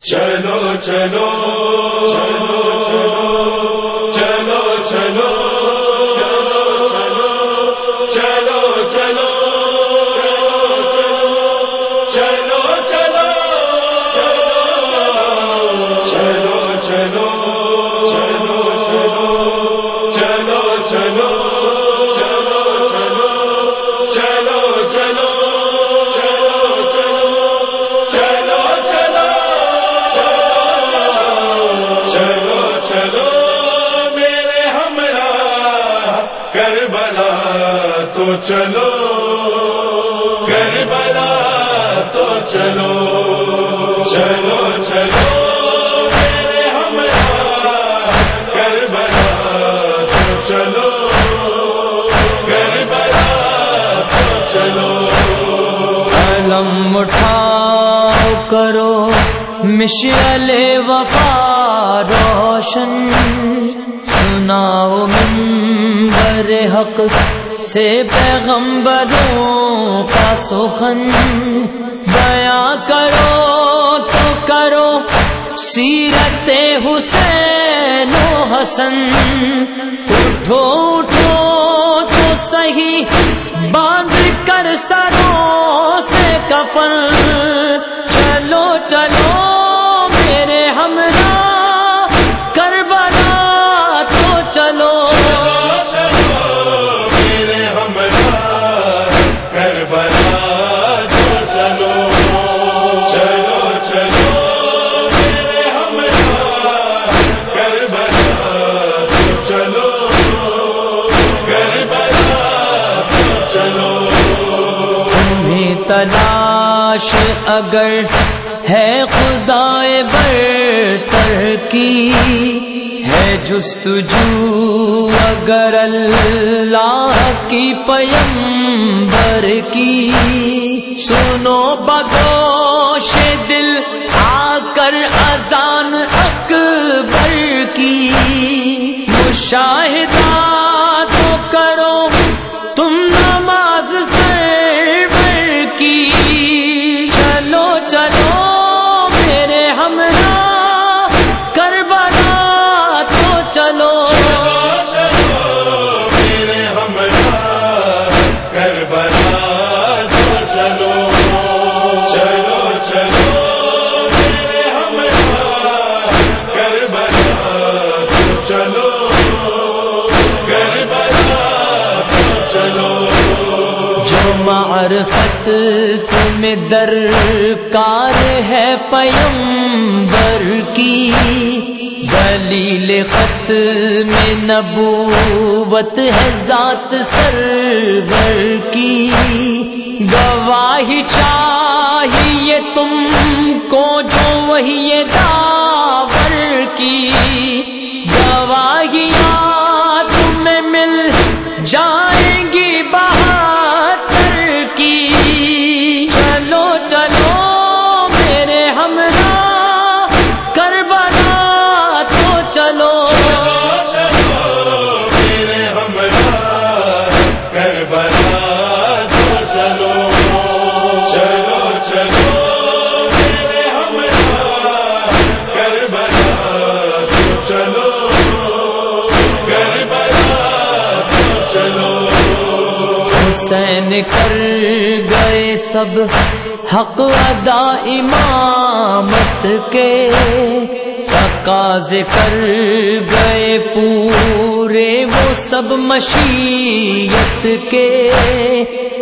چلو چلو۔ چلو کربلا تو چلو، کربلا تو چلو چلو چلو اٹھاؤ کرو، مشعل وفا روشن، سناؤ من منبر حق سے پیغمبروں کا سخن بیاں کرو تو کرو سیرت حسین و حسن۔ اٹھو اٹھو تو صحیح۔ باندھ کر سروں سے کپن چلو چلو۔ تلاش اگر ہے خدائے برتر کی، ہے جستجو اگر اللہ کی پیمبر کی۔ سنو بگوش دل، آ کر اذان اکبر کی۔ مشاہدہ معرفت تمہیں درکار ہے پیمبر کی۔ دلیل خط میں نبوت ہے ذات سرور کی۔ گواہی چاہیے تم کو جو وہی داور حسین کر گئے سب حق ادا امامت کے۔ تقاض کر گئے پورے وہ سب مشیت کے۔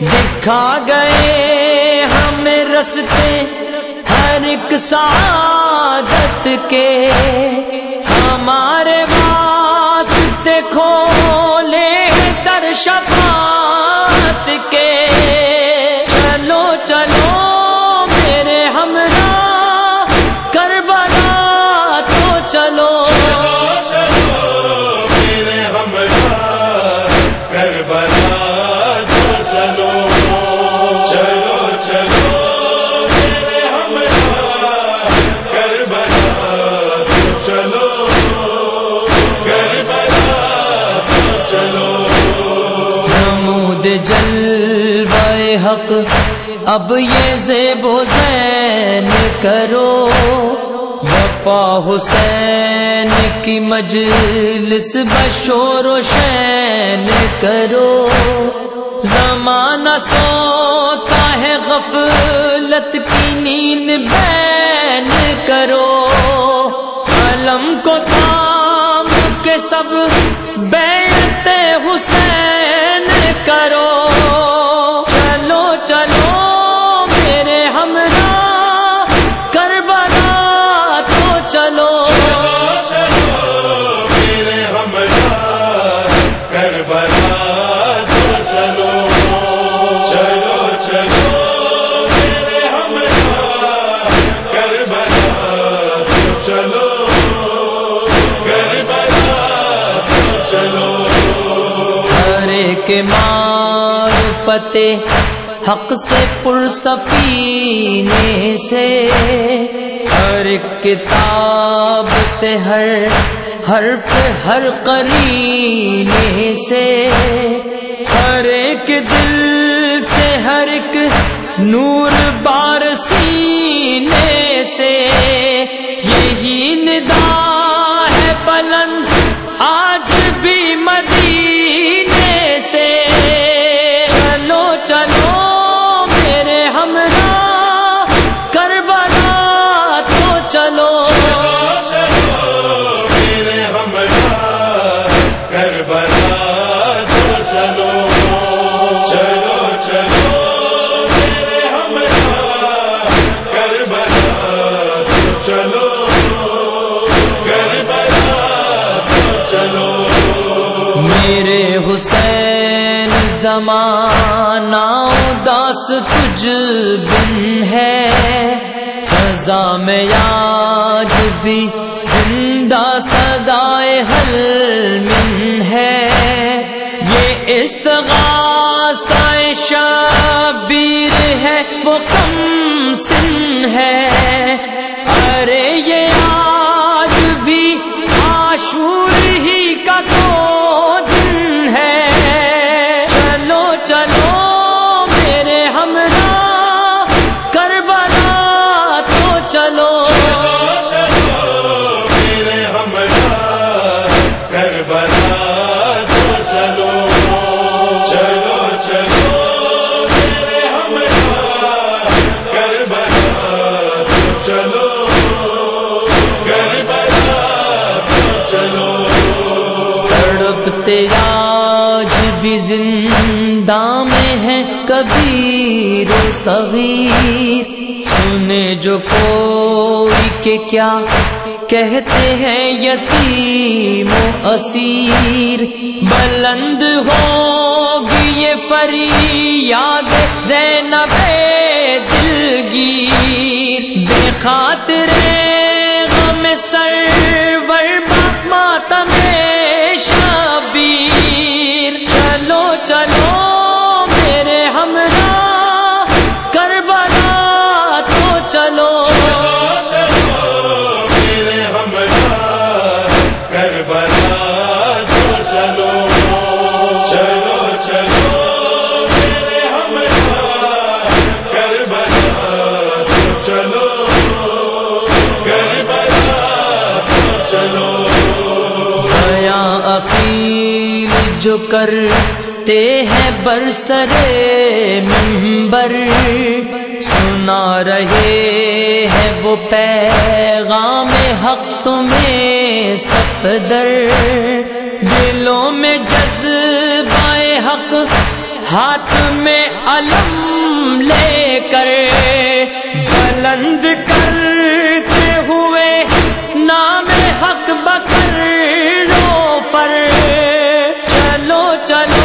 دکھا گئے ہمیں رستے ہر ایک سعادت کے۔ ہمارے واسطے کھولے در شفاعت حق۔ اب یہ زیب و زین کرو۔ کرپا حسین کی مجلس بشور و شین کرو۔ زمانہ سوتا ہے غفلت کی نیند بین کرو۔ علم کو تھام کے سب بیت حسین۔ کربلا چلو چلو چلو، میرے کربلا چلو کربلا ہر ایک معرفت حق سے پرسفینے سے، ہر کتاب سے ہر حرف ہر قرینے سے ہر ایک دل سے ہر ایک نور بار حسین زمانہ اداس تجھ بن ہے۔ فضا میں آج بھی زندہ صدائے حل من ہے۔ یہ استغاثہ شبیر ہے، وہ کم سن ہے۔ آج بھی زندہ میں ہے، کبیر صغیر۔ سنے جو کوئی کہ کیا کہتے ہیں یتیم و اسیر۔ بلند ہوگی یہ فریاد زینب دلگیر بے عقیل جو کرتے ہیں برسرے ممبر سنا رہے ہیں وہ پیغام حق تمہیں سفدر دلوں میں جذبائے حق، ہاتھ میں علم لے کر۔ بلند کر چلو